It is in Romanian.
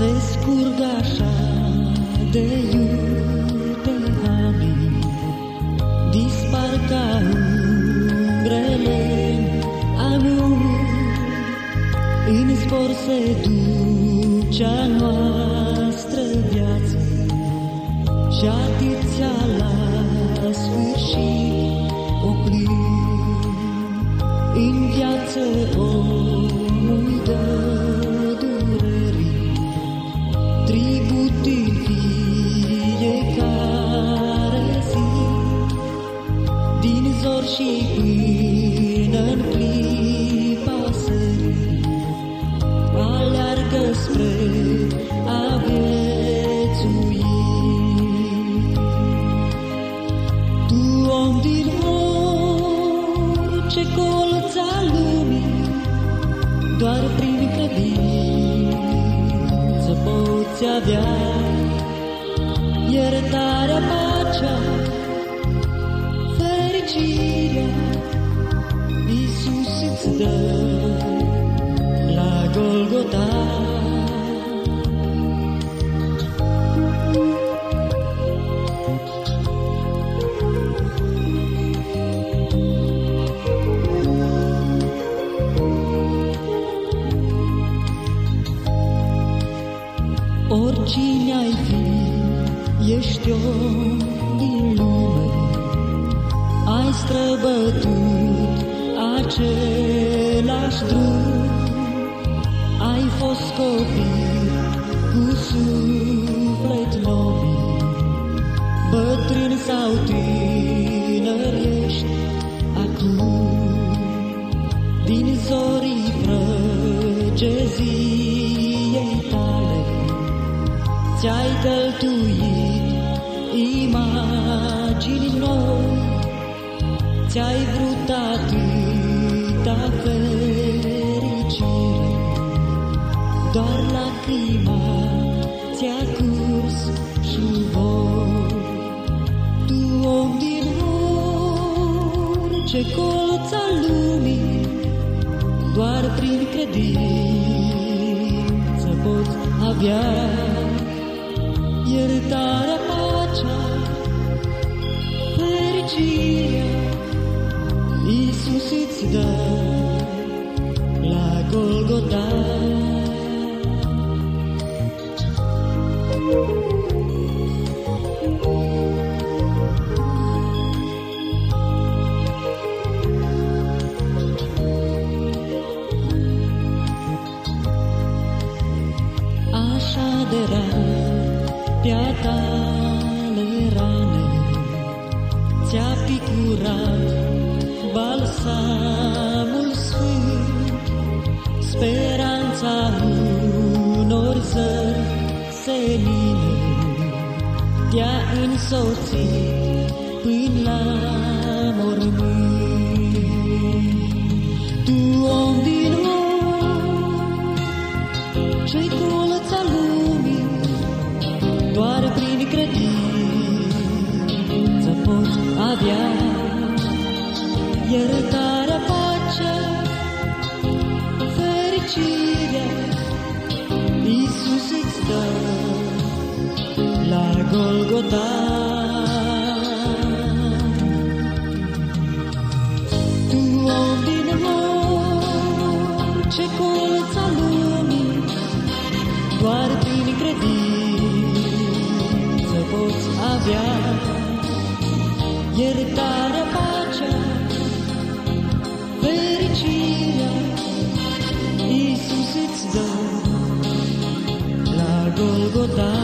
se scurgă așa de iute amin, dispar ca umbrele anul, în spor se duce a noastră viață și atâția la sfârșit oprim în viață omul dă. Din zor și până în clipa serii aleargă spre a viețui. Tu om din orice colț al lumii, doar prin credință poți avea iertarea, pacea, fericirea. Iisus îți dă la Golgota. Oricine ai fi, ești om din lume, ai străbătut același drum, ai fost copil cu suflet nobil, bătrân sau tânăr ești acum, din zorii prăgeziei tale, ți-ai căltuit imagini noi, ți-ai vrut atâta fericire, doar lacrima ți-a curs și voi. Tu om din orice colț al lumii, doar prin credință poți avea iertarea, pacea, fericirea. Iisus îți dă la Golgota. Așa rane ți-a picurat balsamul sfânt, speranța unor zări senine te-a însoțit până la mormânt. Tu om din ce colț al lumii, doar prin credință poți avea iertarea, pacea, fericirea. Iisus îți dă la Golgota. Tu om din orice colț al lumii, doar prin credință poți avea iertarea, Iisus îți dă la Golgota.